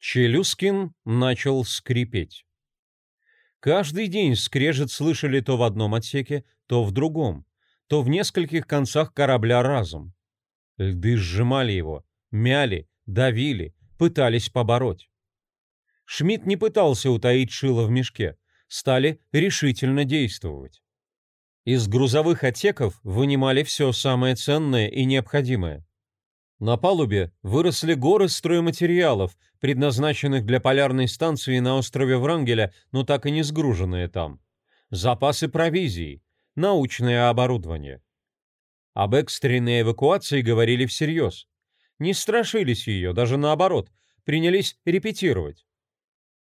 Челюскин начал скрипеть. Каждый день скрежет слышали то в одном отсеке, то в другом, то в нескольких концах корабля разом. Льды сжимали его, мяли, давили, пытались побороть. Шмидт не пытался утаить шило в мешке, стали решительно действовать. Из грузовых отсеков вынимали все самое ценное и необходимое. На палубе выросли горы стройматериалов, предназначенных для полярной станции на острове Врангеля, но так и не сгруженные там. Запасы провизии, научное оборудование. Об экстренной эвакуации говорили всерьез. Не страшились ее, даже наоборот, принялись репетировать.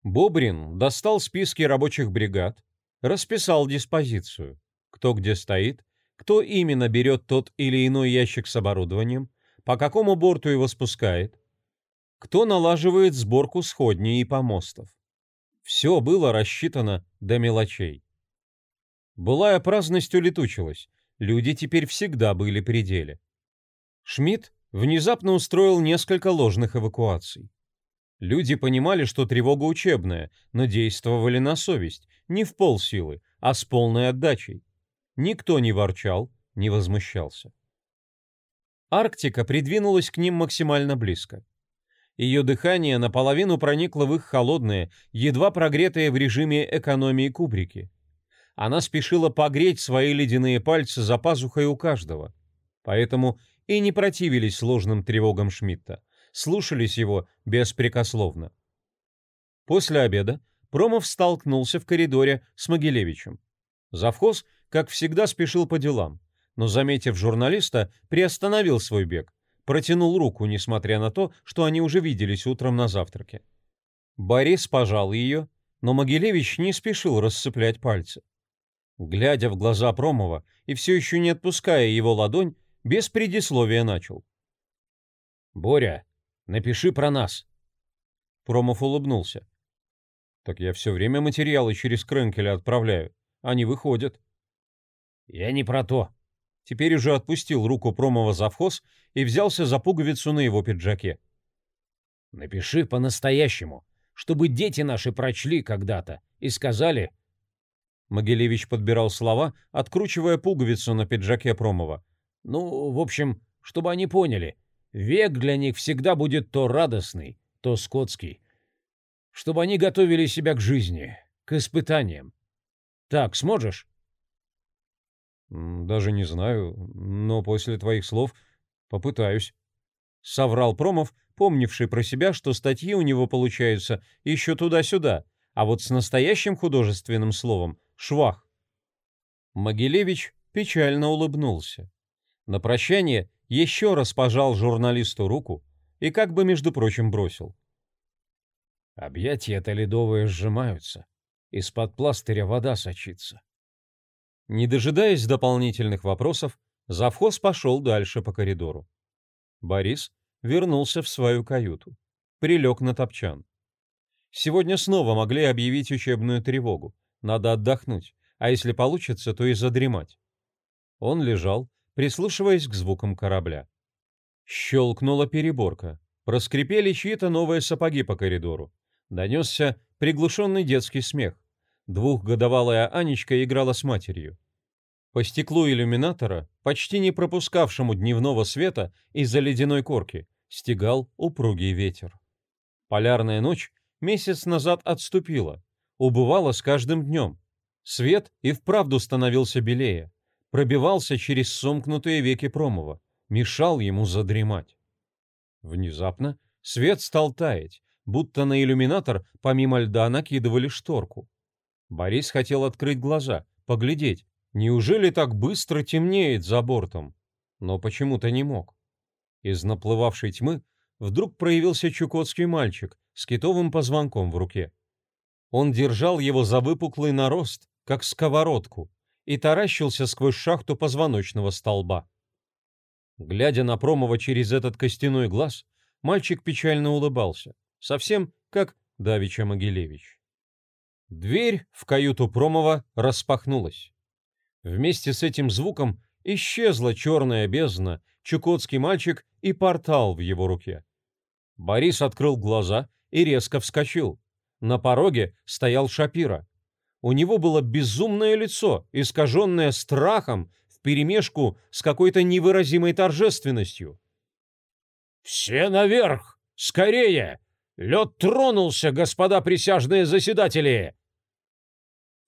Бобрин достал списки рабочих бригад, расписал диспозицию, кто где стоит, кто именно берет тот или иной ящик с оборудованием, по какому борту его спускает, кто налаживает сборку сходней и помостов. Все было рассчитано до мелочей. Былая праздность улетучилась, люди теперь всегда были при деле. Шмидт внезапно устроил несколько ложных эвакуаций. Люди понимали, что тревога учебная, но действовали на совесть, не в полсилы, а с полной отдачей. Никто не ворчал, не возмущался. Арктика придвинулась к ним максимально близко. Ее дыхание наполовину проникло в их холодные, едва прогретые в режиме экономии кубрики. Она спешила погреть свои ледяные пальцы за пазухой у каждого. Поэтому и не противились сложным тревогам Шмидта, слушались его беспрекословно. После обеда Промов столкнулся в коридоре с Могилевичем. Завхоз, как всегда, спешил по делам но, заметив журналиста, приостановил свой бег, протянул руку, несмотря на то, что они уже виделись утром на завтраке. Борис пожал ее, но Могилевич не спешил рассыплять пальцы. Глядя в глаза Промова и все еще не отпуская его ладонь, без предисловия начал. «Боря, напиши про нас». Промов улыбнулся. «Так я все время материалы через Кренкеля отправляю. Они выходят». «Я не про то», Теперь уже отпустил руку промова завхоз и взялся за пуговицу на его пиджаке. «Напиши по-настоящему, чтобы дети наши прочли когда-то и сказали...» Могилевич подбирал слова, откручивая пуговицу на пиджаке Промова. «Ну, в общем, чтобы они поняли, век для них всегда будет то радостный, то скотский. Чтобы они готовили себя к жизни, к испытаниям. Так, сможешь?» Даже не знаю, но после твоих слов попытаюсь. Соврал Промов, помнивший про себя, что статьи у него получаются еще туда-сюда, а вот с настоящим художественным словом — швах. Могилевич печально улыбнулся. На прощание еще раз пожал журналисту руку и как бы, между прочим, бросил. Объятия-то ледовые сжимаются, из-под пластыря вода сочится. Не дожидаясь дополнительных вопросов, завхоз пошел дальше по коридору. Борис вернулся в свою каюту, прилег на топчан. Сегодня снова могли объявить учебную тревогу. Надо отдохнуть, а если получится, то и задремать. Он лежал, прислушиваясь к звукам корабля. Щелкнула переборка. Проскрипели чьи-то новые сапоги по коридору. Донесся приглушенный детский смех. Двухгодовалая Анечка играла с матерью. По стеклу иллюминатора, почти не пропускавшему дневного света из-за ледяной корки, стегал упругий ветер. Полярная ночь месяц назад отступила, убывала с каждым днем. Свет и вправду становился белее, пробивался через сомкнутые веки Промова, мешал ему задремать. Внезапно свет стал таять, будто на иллюминатор помимо льда накидывали шторку. Борис хотел открыть глаза, поглядеть, Неужели так быстро темнеет за бортом? Но почему-то не мог. Из наплывавшей тьмы вдруг проявился чукотский мальчик с китовым позвонком в руке. Он держал его за выпуклый нарост, как сковородку, и таращился сквозь шахту позвоночного столба. Глядя на Промова через этот костяной глаз, мальчик печально улыбался, совсем как Давича Могилевич. Дверь в каюту Промова распахнулась. Вместе с этим звуком исчезла черная бездна, чукотский мальчик и портал в его руке. Борис открыл глаза и резко вскочил. На пороге стоял Шапира. У него было безумное лицо, искаженное страхом вперемешку с какой-то невыразимой торжественностью. «Все наверх! Скорее! Лед тронулся, господа присяжные заседатели!»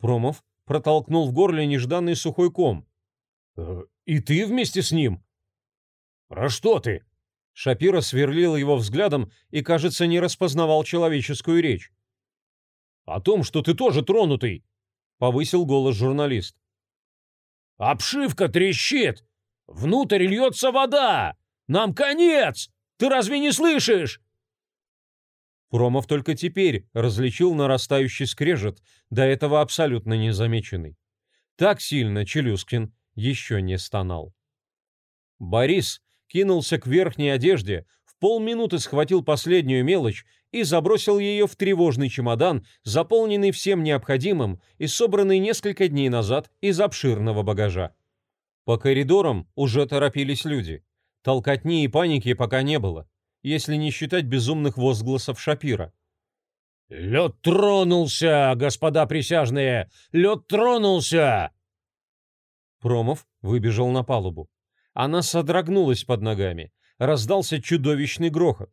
Промов протолкнул в горле нежданный сухой ком. «Э, «И ты вместе с ним?» «Про что ты?» Шапира сверлил его взглядом и, кажется, не распознавал человеческую речь. «О том, что ты тоже тронутый!» — повысил голос журналист. «Обшивка трещит! Внутрь льется вода! Нам конец! Ты разве не слышишь?» Промов только теперь различил нарастающий скрежет, до этого абсолютно незамеченный. Так сильно Челюскин еще не стонал. Борис кинулся к верхней одежде, в полминуты схватил последнюю мелочь и забросил ее в тревожный чемодан, заполненный всем необходимым и собранный несколько дней назад из обширного багажа. По коридорам уже торопились люди. Толкотни и паники пока не было если не считать безумных возгласов Шапира. «Лед тронулся, господа присяжные! Лед тронулся!» Промов выбежал на палубу. Она содрогнулась под ногами. Раздался чудовищный грохот.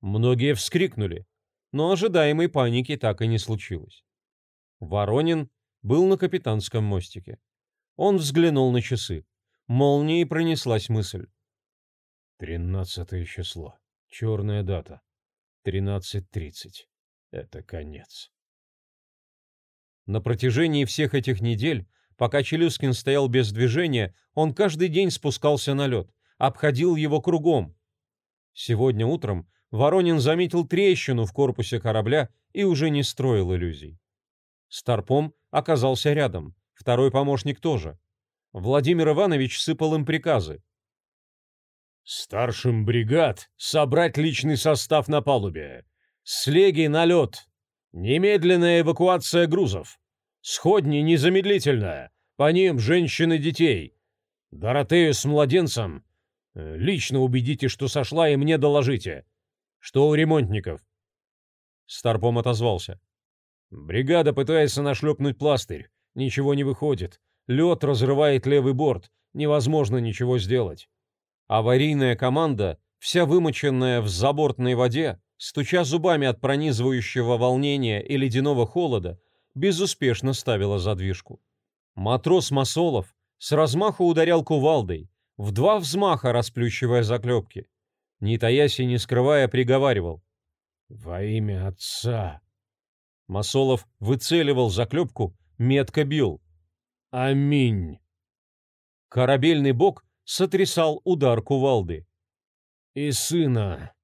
Многие вскрикнули, но ожидаемой паники так и не случилось. Воронин был на капитанском мостике. Он взглянул на часы. Молнией пронеслась мысль. «Тринадцатое число. Черная дата. 13.30. Это конец. На протяжении всех этих недель, пока Челюскин стоял без движения, он каждый день спускался на лед, обходил его кругом. Сегодня утром Воронин заметил трещину в корпусе корабля и уже не строил иллюзий. Старпом оказался рядом, второй помощник тоже. Владимир Иванович сыпал им приказы, Старшим бригад собрать личный состав на палубе. Слеги на лед. Немедленная эвакуация грузов. Сходни незамедлительно. По ним женщины детей. Доротею с младенцем. Э, лично убедите, что сошла, и мне доложите. Что у ремонтников? Старпом отозвался. Бригада пытается нашлепнуть пластырь. Ничего не выходит. Лед разрывает левый борт. Невозможно ничего сделать. Аварийная команда, вся вымоченная в забортной воде, стуча зубами от пронизывающего волнения и ледяного холода, безуспешно ставила задвижку. Матрос Масолов с размаху ударял кувалдой, в два взмаха расплющивая заклепки. Не таясь и не скрывая, приговаривал. «Во имя отца!» Масолов выцеливал заклепку, метко бил. «Аминь!» Корабельный бок сотрясал удар кувалды. «И сына!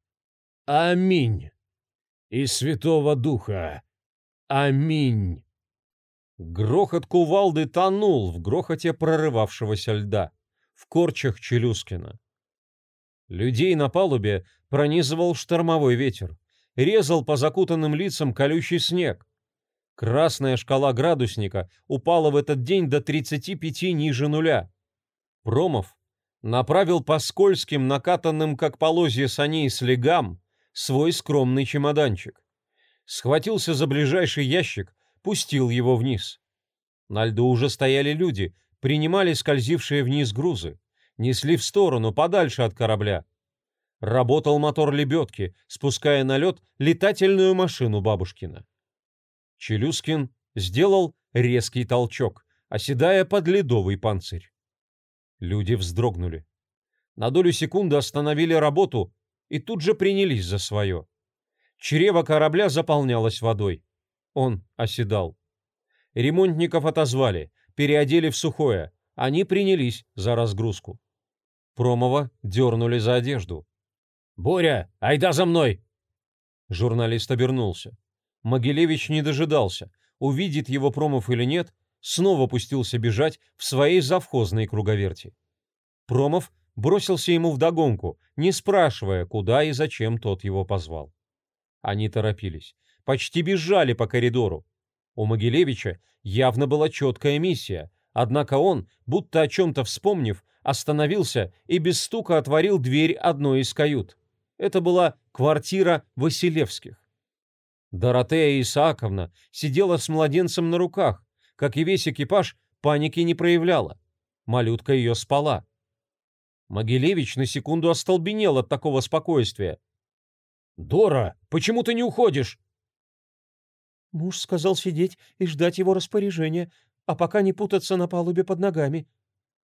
Аминь! И Святого Духа! Аминь!» Грохот кувалды тонул в грохоте прорывавшегося льда, в корчах Челюскина. Людей на палубе пронизывал штормовой ветер, резал по закутанным лицам колючий снег. Красная шкала градусника упала в этот день до 35 ниже нуля. Промов направил по скользким, накатанным как полозья саней слегам, свой скромный чемоданчик. Схватился за ближайший ящик, пустил его вниз. На льду уже стояли люди, принимали скользившие вниз грузы, несли в сторону, подальше от корабля. Работал мотор лебедки, спуская на лед летательную машину бабушкина. Челюскин сделал резкий толчок, оседая под ледовый панцирь. Люди вздрогнули. На долю секунды остановили работу и тут же принялись за свое. Чрево корабля заполнялось водой. Он оседал. Ремонтников отозвали, переодели в сухое. Они принялись за разгрузку. Промова дернули за одежду. «Боря, айда за мной!» Журналист обернулся. Могилевич не дожидался, увидит его Промов или нет, снова пустился бежать в своей завхозной круговерти. Промов бросился ему вдогонку, не спрашивая, куда и зачем тот его позвал. Они торопились, почти бежали по коридору. У Могилевича явно была четкая миссия, однако он, будто о чем-то вспомнив, остановился и без стука отворил дверь одной из кают. Это была квартира Василевских. Доротея Исааковна сидела с младенцем на руках, как и весь экипаж, паники не проявляла. Малютка ее спала. Могилевич на секунду остолбенел от такого спокойствия. «Дора, почему ты не уходишь?» Муж сказал сидеть и ждать его распоряжения, а пока не путаться на палубе под ногами.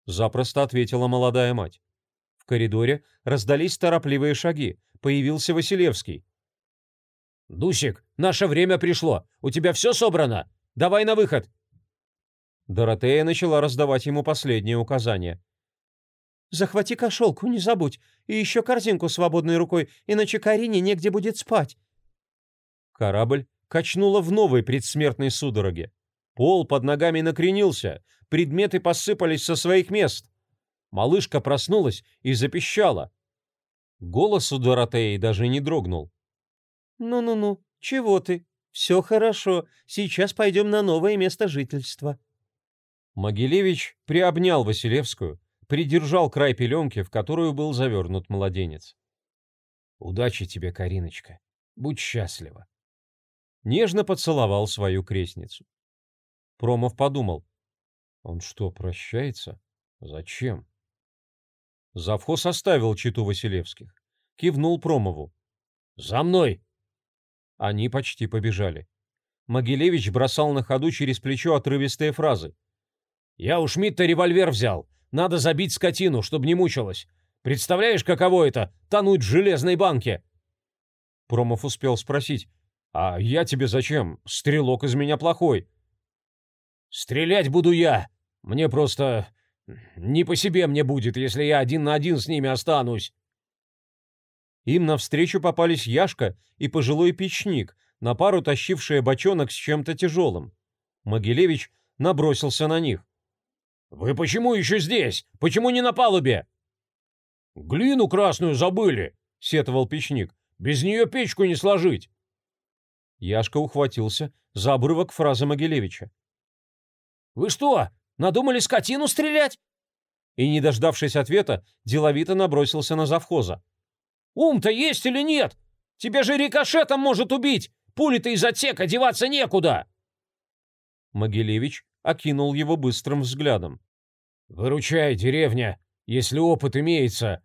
Запросто ответила молодая мать. В коридоре раздались торопливые шаги. Появился Василевский. «Дусик, наше время пришло. У тебя все собрано? Давай на выход!» Доротея начала раздавать ему последние указания. «Захвати кошелку, не забудь, и еще корзинку свободной рукой, иначе Карине негде будет спать». Корабль качнуло в новой предсмертной судороге. Пол под ногами накренился, предметы посыпались со своих мест. Малышка проснулась и запищала. Голос у Доротеи даже не дрогнул. «Ну-ну-ну, чего ты? Все хорошо, сейчас пойдем на новое место жительства». Могилевич приобнял Василевскую, придержал край пеленки, в которую был завернут младенец. «Удачи тебе, Кариночка. Будь счастлива». Нежно поцеловал свою крестницу. Промов подумал. Он что, прощается? Зачем? Завхоз оставил читу Василевских. Кивнул Промову. «За мной!» Они почти побежали. Могилевич бросал на ходу через плечо отрывистые фразы. «Я у Шмидта револьвер взял. Надо забить скотину, чтобы не мучилась. Представляешь, каково это — тонуть в железной банке?» Промов успел спросить. «А я тебе зачем? Стрелок из меня плохой». «Стрелять буду я. Мне просто... Не по себе мне будет, если я один на один с ними останусь». Им навстречу попались Яшка и пожилой печник, на пару тащившие бочонок с чем-то тяжелым. Могилевич набросился на них. «Вы почему еще здесь? Почему не на палубе?» «Глину красную забыли», — сетовал печник. «Без нее печку не сложить». Яшка ухватился за обрывок фразы Могилевича. «Вы что, надумали скотину стрелять?» И, не дождавшись ответа, деловито набросился на завхоза. «Ум-то есть или нет? Тебя же рикошетом может убить! Пули-то из отсека деваться некуда!» Могилевич окинул его быстрым взглядом. «Выручай, деревня, если опыт имеется!»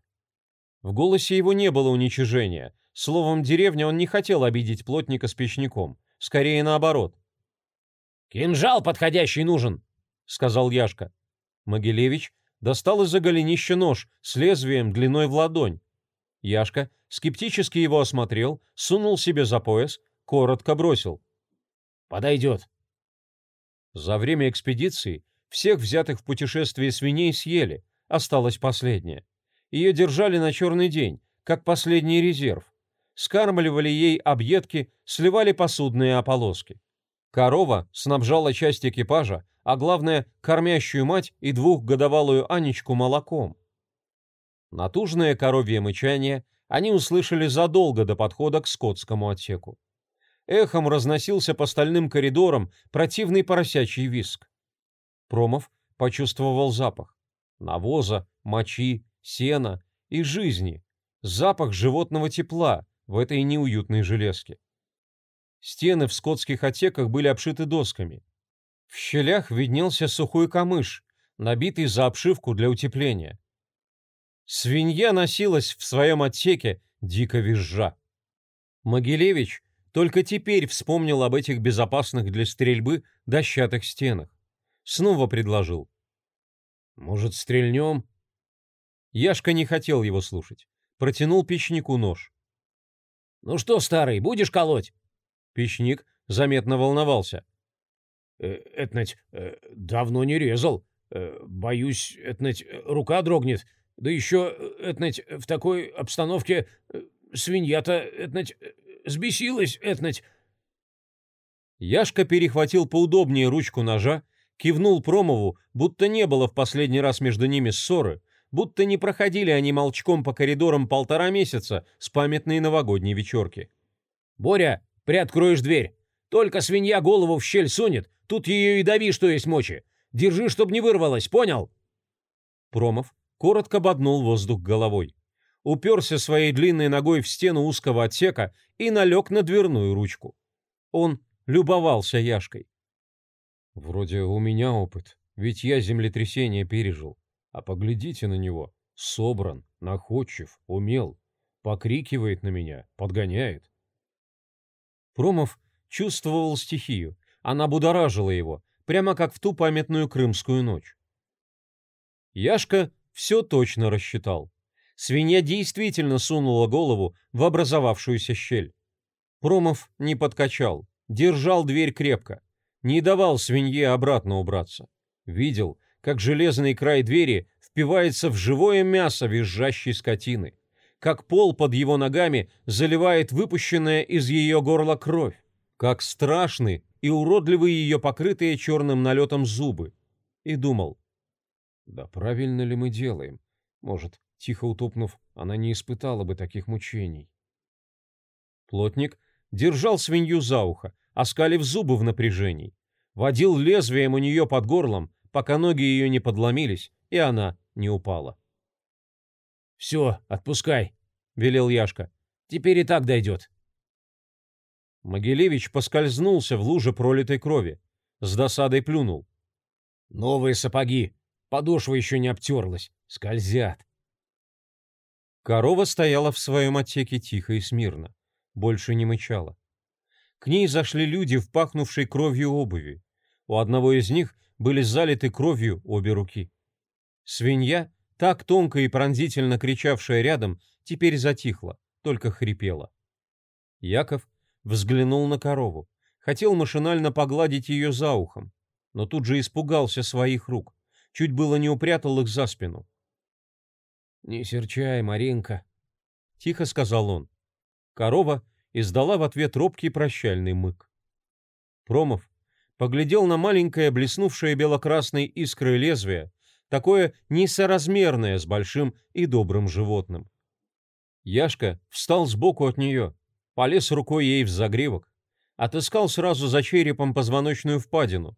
В голосе его не было уничижения. Словом, деревня он не хотел обидеть плотника с печником. Скорее наоборот. «Кинжал подходящий нужен!» — сказал Яшка. Могилевич достал из-за голенища нож с лезвием длиной в ладонь. Яшка скептически его осмотрел, сунул себе за пояс, коротко бросил. «Подойдет!» За время экспедиции всех взятых в путешествие свиней съели, осталась последняя. Ее держали на черный день, как последний резерв. Скармливали ей объедки, сливали посудные ополоски. Корова снабжала часть экипажа, а главное, кормящую мать и двухгодовалую Анечку молоком. Натужное коровье мычание они услышали задолго до подхода к скотскому отсеку. Эхом разносился по стальным коридорам противный поросячий виск. Промов почувствовал запах. Навоза, мочи, сена и жизни. Запах животного тепла в этой неуютной железке. Стены в скотских отсеках были обшиты досками. В щелях виднелся сухой камыш, набитый за обшивку для утепления. Свинья носилась в своем отсеке, дико визжа. Могилевич только теперь вспомнил об этих безопасных для стрельбы дощатых стенах. Снова предложил. «Может, стрельнем?» Яшка не хотел его слушать. Протянул печнику нож. «Ну что, старый, будешь колоть?» Печник заметно волновался. «Э, «Этнать, э, давно не резал. Э, боюсь, этнать, рука дрогнет. Да еще, этнать, в такой обстановке свинья-то, этнать, сбесилась, этнать». Яшка перехватил поудобнее ручку ножа кивнул Промову, будто не было в последний раз между ними ссоры, будто не проходили они молчком по коридорам полтора месяца с памятной новогодней вечерки. «Боря, приоткроешь дверь. Только свинья голову в щель сунет, тут ее и дави, что есть мочи. Держи, чтоб не вырвалось, понял?» Промов коротко боднул воздух головой. Уперся своей длинной ногой в стену узкого отсека и налег на дверную ручку. Он любовался Яшкой. Вроде у меня опыт, ведь я землетрясение пережил. А поглядите на него. Собран, находчив, умел. Покрикивает на меня, подгоняет. Промов чувствовал стихию. Она будоражила его, прямо как в ту памятную крымскую ночь. Яшка все точно рассчитал. Свинья действительно сунула голову в образовавшуюся щель. Промов не подкачал, держал дверь крепко, не давал свинье обратно убраться. Видел, как железный край двери впивается в живое мясо визжащей скотины, как пол под его ногами заливает выпущенная из ее горла кровь, как страшны и уродливы ее покрытые черным налетом зубы. И думал, да правильно ли мы делаем? Может, тихо утопнув, она не испытала бы таких мучений. Плотник держал свинью за ухо, оскалив зубы в напряжении, водил лезвием у нее под горлом, пока ноги ее не подломились, и она не упала. «Все, отпускай», — велел Яшка. «Теперь и так дойдет». Могилевич поскользнулся в луже пролитой крови. С досадой плюнул. «Новые сапоги. Подошва еще не обтерлась. Скользят». Корова стояла в своем отсеке тихо и смирно. Больше не мычала. К ней зашли люди в пахнувшей кровью обуви. У одного из них были залиты кровью обе руки. Свинья, так тонко и пронзительно кричавшая рядом, теперь затихла, только хрипела. Яков взглянул на корову, хотел машинально погладить ее за ухом, но тут же испугался своих рук, чуть было не упрятал их за спину. «Не серчай, Маринка», — тихо сказал он. Корова издала в ответ робкий прощальный мык. Промов поглядел на маленькое блеснувшее бело-красной искрой лезвие, такое несоразмерное с большим и добрым животным. Яшка встал сбоку от нее, полез рукой ей в загривок, отыскал сразу за черепом позвоночную впадину,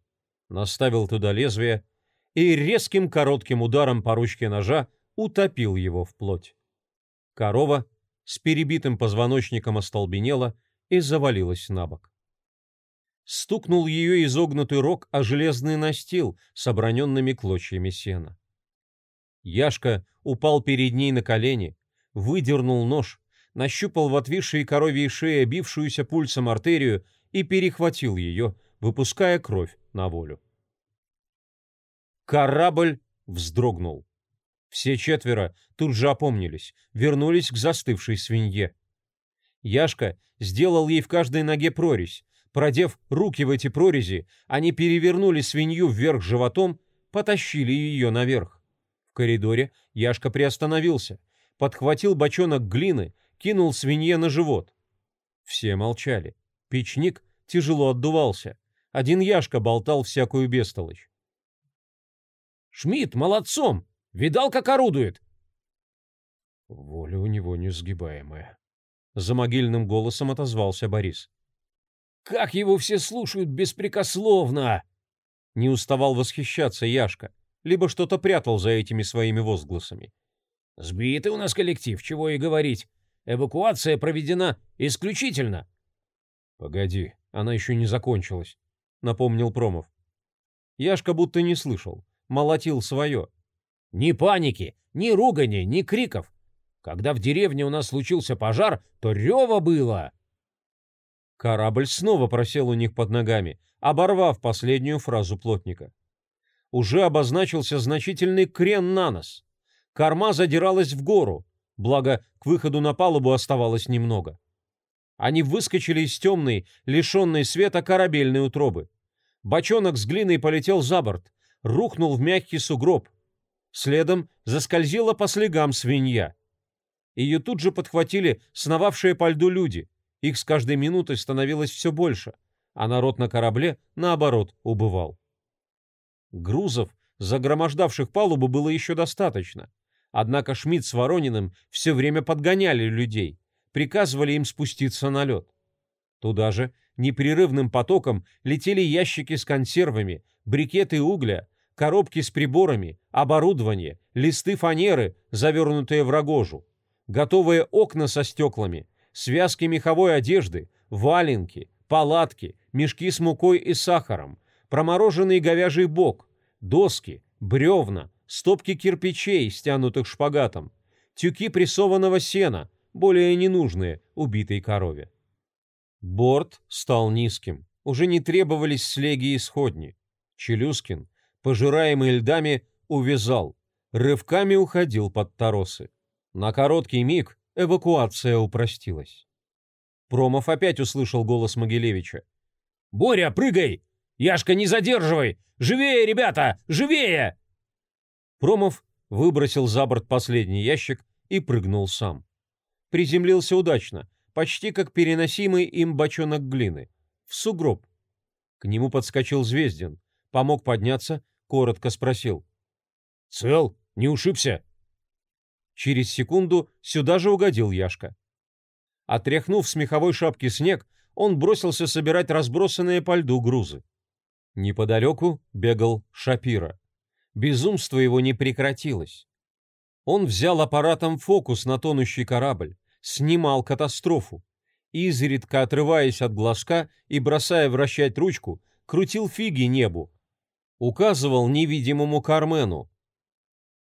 наставил туда лезвие и резким коротким ударом по ручке ножа утопил его в плоть. Корова с перебитым позвоночником остолбенела и завалилась на бок. Стукнул ее изогнутый рог о железный настил с оброненными клочьями сена. Яшка упал перед ней на колени, выдернул нож, нащупал в отвисшей коровьей шее бившуюся пульсом артерию и перехватил ее, выпуская кровь на волю. Корабль вздрогнул. Все четверо тут же опомнились, вернулись к застывшей свинье. Яшка сделал ей в каждой ноге прорезь. Продев руки в эти прорези, они перевернули свинью вверх животом, потащили ее наверх. В коридоре Яшка приостановился, подхватил бочонок глины, кинул свинье на живот. Все молчали. Печник тяжело отдувался. Один Яшка болтал всякую бестолочь. «Шмидт молодцом! Видал, как орудует?» Воля у него несгибаемая. За могильным голосом отозвался Борис. «Как его все слушают беспрекословно!» Не уставал восхищаться Яшка, либо что-то прятал за этими своими возгласами. «Сбитый у нас коллектив, чего и говорить. Эвакуация проведена исключительно». «Погоди, она еще не закончилась», — напомнил Промов. Яшка будто не слышал, молотил свое. Ни паники, ни ругани, ни криков. Когда в деревне у нас случился пожар, то рева было. Корабль снова просел у них под ногами, оборвав последнюю фразу плотника. Уже обозначился значительный крен на нос. Корма задиралась в гору, благо к выходу на палубу оставалось немного. Они выскочили из темной, лишенной света корабельной утробы. Бочонок с глиной полетел за борт, рухнул в мягкий сугроб — Следом заскользила по слегам свинья. Ее тут же подхватили сновавшие по льду люди. Их с каждой минутой становилось все больше, а народ на корабле, наоборот, убывал. Грузов, загромождавших палубу, было еще достаточно. Однако Шмидт с Ворониным все время подгоняли людей, приказывали им спуститься на лед. Туда же непрерывным потоком летели ящики с консервами, брикеты угля, коробки с приборами, оборудование, листы фанеры, завернутые в рогожу, готовые окна со стеклами, связки меховой одежды, валенки, палатки, мешки с мукой и сахаром, промороженный говяжий бок, доски, бревна, стопки кирпичей, стянутых шпагатом, тюки прессованного сена, более ненужные убитой корове. Борт стал низким, уже не требовались слеги и сходни. Челюскин, пожираемый льдами, увязал, рывками уходил под торосы. На короткий миг эвакуация упростилась. Промов опять услышал голос Могилевича. «Боря, прыгай! Яшка, не задерживай! Живее, ребята! Живее!» Промов выбросил за борт последний ящик и прыгнул сам. Приземлился удачно, почти как переносимый им бочонок глины, в сугроб. К нему подскочил Звездин, помог подняться, коротко спросил. «Цел? Не ушибся?» Через секунду сюда же угодил Яшка. Отряхнув с меховой шапки снег, он бросился собирать разбросанные по льду грузы. Неподалеку бегал Шапира. Безумство его не прекратилось. Он взял аппаратом фокус на тонущий корабль, снимал катастрофу. Изредка отрываясь от глазка и бросая вращать ручку, крутил фиги небу. Указывал невидимому Кармену.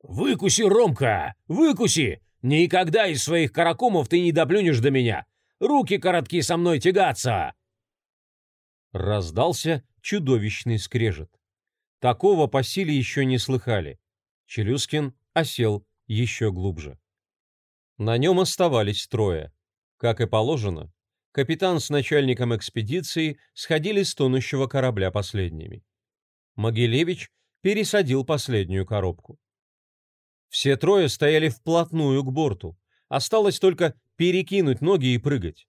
«Выкуси, Ромка, выкуси! Никогда из своих каракумов ты не доплюнешь до меня! Руки коротки со мной тягаться!» Раздался чудовищный скрежет. Такого по силе еще не слыхали. Челюскин осел еще глубже. На нем оставались трое. Как и положено, капитан с начальником экспедиции сходили с тонущего корабля последними. Могилевич пересадил последнюю коробку. Все трое стояли вплотную к борту. Осталось только перекинуть ноги и прыгать.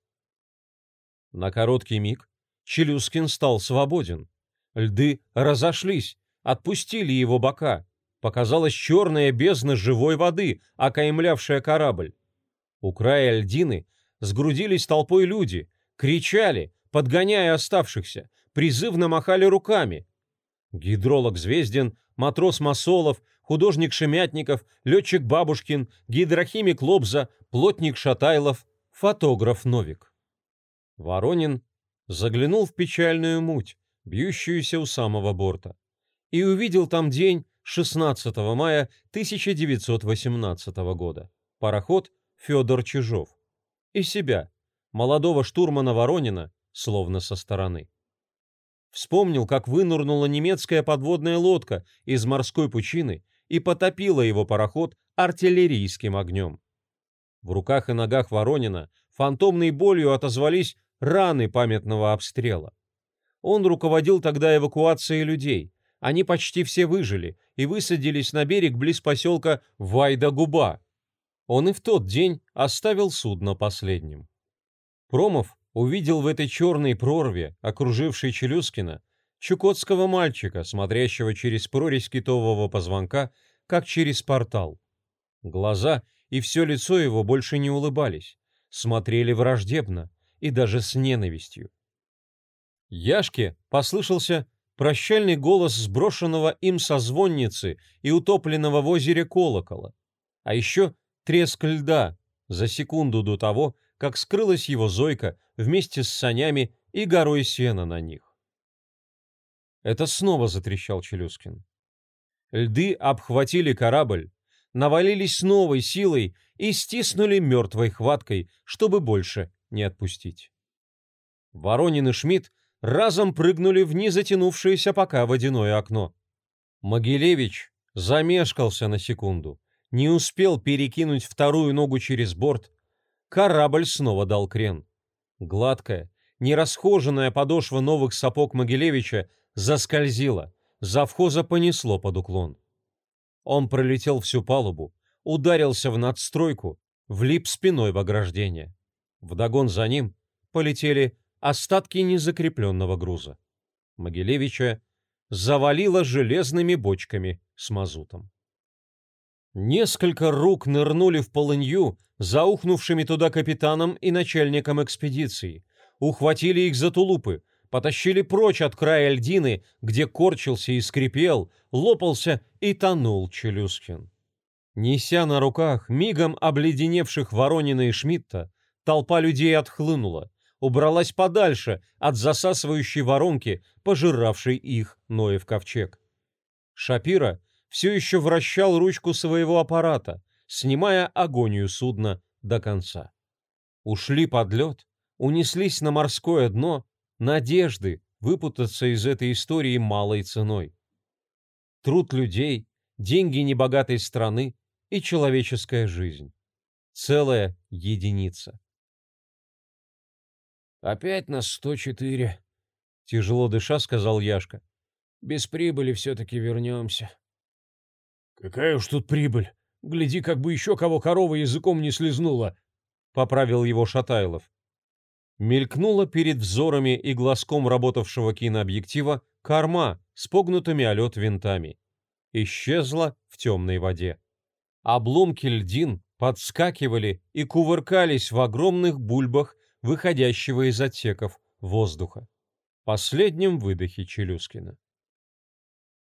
На короткий миг Челюскин стал свободен. Льды разошлись, отпустили его бока. Показалась черная бездна живой воды, окаймлявшая корабль. У края льдины сгрудились толпой люди, кричали, подгоняя оставшихся, призывно махали руками. Гидролог Звездин, матрос Масолов, художник Шемятников, летчик Бабушкин, гидрохимик Лобза, плотник Шатайлов, фотограф Новик. Воронин заглянул в печальную муть, бьющуюся у самого борта, и увидел там день 16 мая 1918 года. Пароход Федор Чижов. И себя, молодого штурмана Воронина, словно со стороны. Вспомнил, как вынырнула немецкая подводная лодка из морской пучины и потопила его пароход артиллерийским огнем. В руках и ногах Воронина фантомной болью отозвались раны памятного обстрела. Он руководил тогда эвакуацией людей. Они почти все выжили и высадились на берег близ поселка Вайда-Губа. Он и в тот день оставил судно последним. Промов увидел в этой черной прорве, окружившей Челюскина, чукотского мальчика, смотрящего через прорезь китового позвонка, как через портал. Глаза и все лицо его больше не улыбались, смотрели враждебно и даже с ненавистью. Яшке послышался прощальный голос сброшенного им со звонницы и утопленного в озере колокола, а еще треск льда за секунду до того, как скрылась его Зойка вместе с санями и горой сена на них. Это снова затрещал Челюскин. Льды обхватили корабль, навалились с новой силой и стиснули мертвой хваткой, чтобы больше не отпустить. Воронин и Шмидт разом прыгнули в незатянувшееся пока водяное окно. Могилевич замешкался на секунду, не успел перекинуть вторую ногу через борт. Корабль снова дал крен. Гладкая, нерасхоженная подошва новых сапог Могилевича заскользила, завхоза понесло под уклон. Он пролетел всю палубу, ударился в надстройку, влип спиной в ограждение. Вдогон за ним полетели остатки незакрепленного груза. Могилевича завалило железными бочками с мазутом. Несколько рук нырнули в полынью, заухнувшими туда капитаном и начальником экспедиции, ухватили их за тулупы, потащили прочь от края льдины, где корчился и скрипел, лопался и тонул Челюскин. Неся на руках мигом обледеневших Воронина и Шмидта, толпа людей отхлынула, убралась подальше от засасывающей воронки, пожиравшей их Ноев ковчег. Шапира все еще вращал ручку своего аппарата, снимая агонию судна до конца. Ушли под лед, унеслись на морское дно, надежды выпутаться из этой истории малой ценой. Труд людей, деньги небогатой страны и человеческая жизнь. Целая единица. «Опять на сто четыре», — тяжело дыша сказал Яшка. «Без прибыли все-таки вернемся». «Какая уж тут прибыль! Гляди, как бы еще кого корова языком не слезнула!» — поправил его Шатайлов. Мелькнула перед взорами и глазком работавшего кинообъектива корма с погнутыми о винтами. Исчезла в темной воде. Обломки льдин подскакивали и кувыркались в огромных бульбах выходящего из отсеков воздуха. Последнем выдохе Челюскина.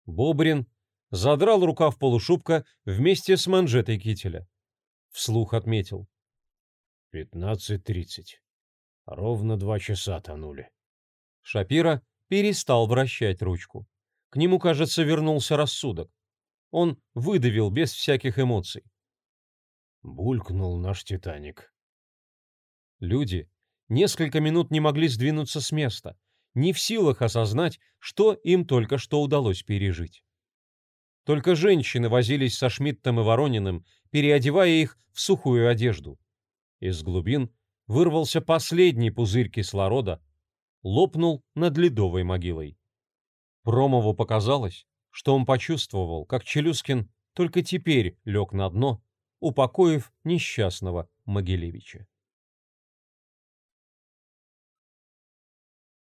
Бобрин задрал рукав полушубка вместе с манжетой кителя. Вслух отметил. «Пятнадцать тридцать. Ровно два часа тонули». Шапира перестал вращать ручку. К нему, кажется, вернулся рассудок. Он выдавил без всяких эмоций. Булькнул наш «Титаник». Люди несколько минут не могли сдвинуться с места, не в силах осознать, что им только что удалось пережить. Только женщины возились со Шмидтом и Ворониным, переодевая их в сухую одежду. Из глубин вырвался последний пузырь кислорода, лопнул над ледовой могилой. Промову показалось, что он почувствовал, как Челюскин только теперь лег на дно, упокоив несчастного Могилевича.